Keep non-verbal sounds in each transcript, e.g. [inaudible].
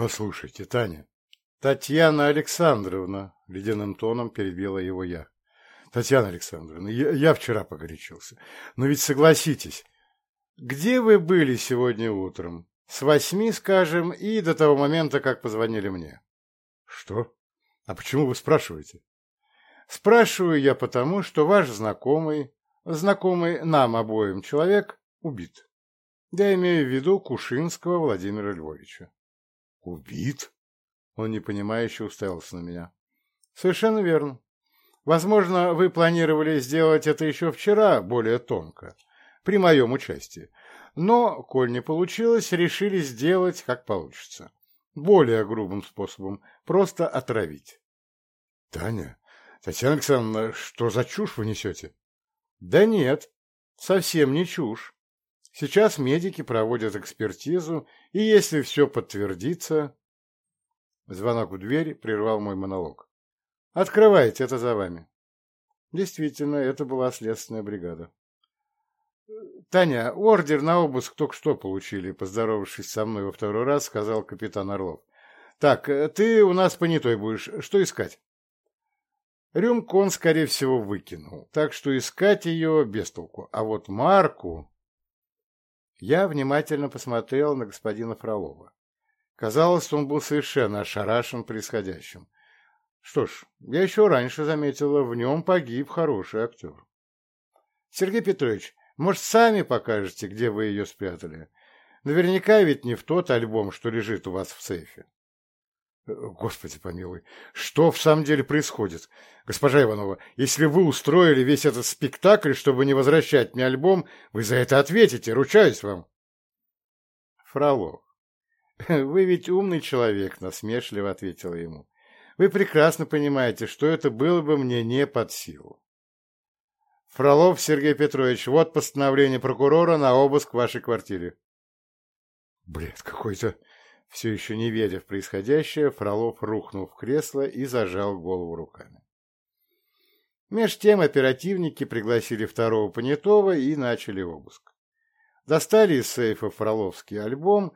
«Послушайте, Таня, Татьяна Александровна!» — ледяным тоном перебила его я. «Татьяна Александровна, я, я вчера погорячился. Но ведь согласитесь, где вы были сегодня утром? С восьми, скажем, и до того момента, как позвонили мне». «Что? А почему вы спрашиваете?» «Спрашиваю я потому, что ваш знакомый, знакомый нам обоим человек, убит. Я имею в виду Кушинского Владимира Львовича». «Убит?» Он непонимающе уставился на меня. «Совершенно верно. Возможно, вы планировали сделать это еще вчера более тонко, при моем участии. Но, коль не получилось, решили сделать, как получится. Более грубым способом, просто отравить». «Таня, Татьяна Александровна, что за чушь вы несете?» «Да нет, совсем не чушь. Сейчас медики проводят экспертизу, и если все подтвердится... Звонок в двери прервал мой монолог. «Открывайте, это за вами». Действительно, это была следственная бригада. «Таня, ордер на обыск только что получили», — поздоровавшись со мной во второй раз, сказал капитан Орлов. «Так, ты у нас понятой будешь. Что искать?» Рюмку он, скорее всего, выкинул, так что искать ее без толку. А вот Марку... Я внимательно посмотрел на господина Фролова. Казалось, он был совершенно ошарашен происходящим. Что ж, я еще раньше заметила, в нем погиб хороший актер. Сергей Петрович, может, сами покажете, где вы ее спрятали? Наверняка ведь не в тот Э, господи, помилуй, что в самом деле происходит? Госпожа Иванова, если вы устроили весь этот спектакль, чтобы не возвращать мне альбом, вы за это ответите, ручаюсь вам. Фролов, [laughs] вы ведь умный человек, насмешливо ответила ему. Вы прекрасно понимаете, что это было бы мне не под силу. Фролов Сергей Петрович, вот постановление прокурора на обыск вашей квартире. Бред какой-то, все еще не ведя в происходящее, Фролов рухнул в кресло и зажал голову руками. Меж тем оперативники пригласили второго понятого и начали обыск. Достали из сейфа Фроловский альбом,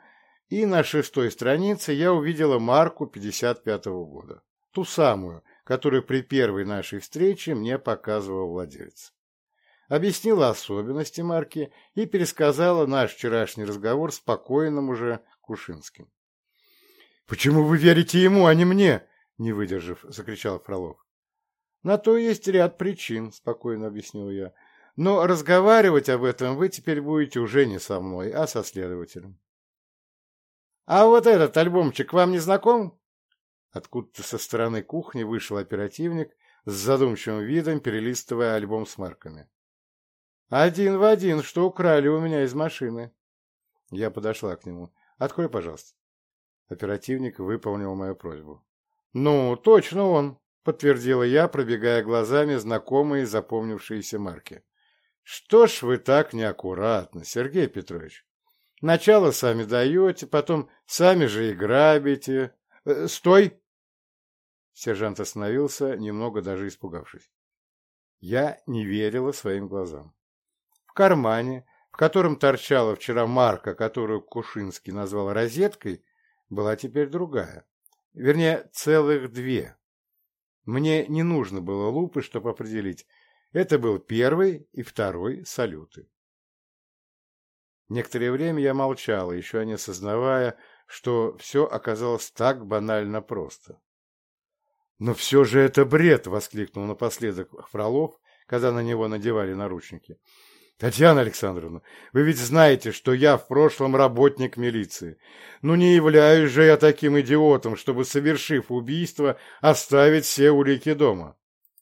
и на шестой странице я увидела марку 55-го года, ту самую, которую при первой нашей встрече мне показывал владелец. Объяснила особенности марки и пересказала наш вчерашний разговор спокойным уже Кушинским. «Почему вы верите ему, а не мне?» — не выдержав, закричал Фролов. «На то есть ряд причин», — спокойно объяснил я. «Но разговаривать об этом вы теперь будете уже не со мной, а со следователем». «А вот этот альбомчик Оперативник выполнил мою просьбу. «Ну, точно он!» – подтвердила я, пробегая глазами знакомые запомнившиеся марки. «Что ж вы так неаккуратно, Сергей Петрович? Начало сами даете, потом сами же и грабите. Э, стой!» Сержант остановился, немного даже испугавшись. Я не верила своим глазам. В кармане, в котором торчала вчера марка, которую Кушинский назвал розеткой, была теперь другая. Вернее, целых две. Мне не нужно было лупы, чтобы определить. Это был первый и второй салюты. Некоторое время я молчала, еще не осознавая, что все оказалось так банально просто. «Но все же это бред!» — воскликнул напоследок Татьяна Александровна, вы ведь знаете, что я в прошлом работник милиции. Ну не являюсь же я таким идиотом, чтобы, совершив убийство, оставить все улики дома.